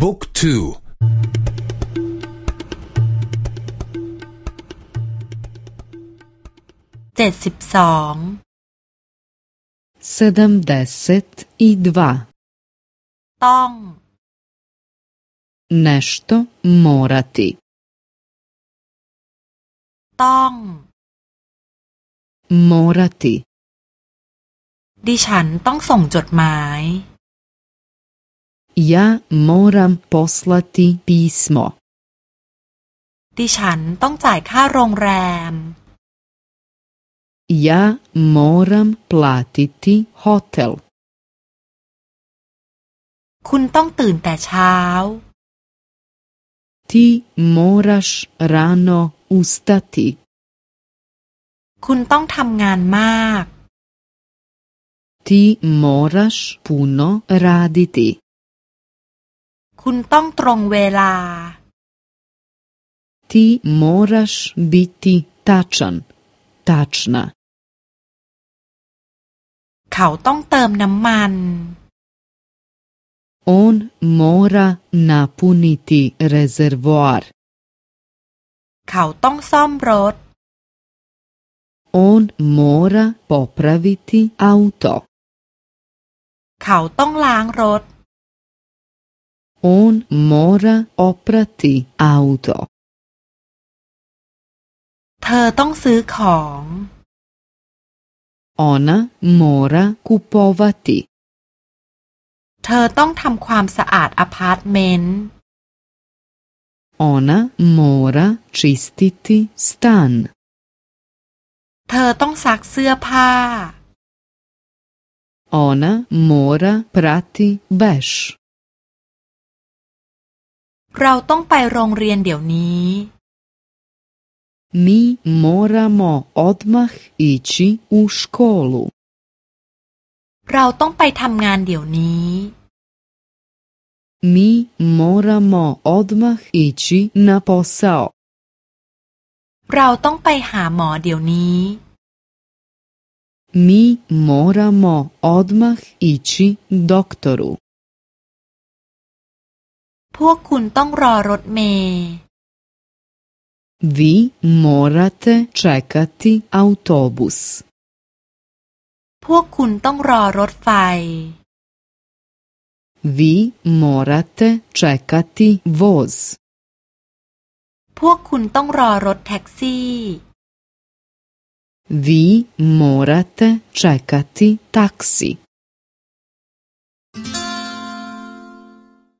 บุ๊กทูเจ็ดสิบสองเซดมเดสตอีดวาต้องเนชโตมอราติต้องมอราติดิฉันต้องส่งจดหมาย Ja moram poslati pismo. ดิฉันต้องจ่ายค่าโรงแรม Ja moram platiti hotel. คุณต้องตื่นแต่เช้า Ti moraš rano ustati. คุณต้องทำงานมาก Ti moraš puno raditi. คุณต้องตรงเวลา ที่มอร์ชบิตีตัชันตัชนา เขาต้องเติมน้ำมันอน On mora n a นิต i เร r e z ร์ v o a ์เขาต้องซ่อมรถอนมอร o ป a p พระวิ i t อั u โตเขาต้องล้างรถ On mora oprati auto. เธอต้องซื้อของ Ona mora kupovati. เธอต้องทำความสะอาดอพาร์ตเมนต์ Ona mora čistiti stan. เธอต้องซักเสื้อผ้า Ona mora prati v e เเราต้องไปโรงเรียนเดี๋ยวนี้ Mi moramo odmah ići u školu. เราต้องไปทำงานเดี๋ยวนี้ Mi moramo odmah ići na posao. เราต้องไปหาหมอเดี๋ยวนี้ Mi moramo odmah ići doktoru. พวกคุณต้องรอรถเมล์ Vi morate čekati autobus. พวกคุณต้องรอรถไฟ Vi morate čekati voz. พวกคุณต้องรอรถแท็กซี่ Vi morate čekati taksi.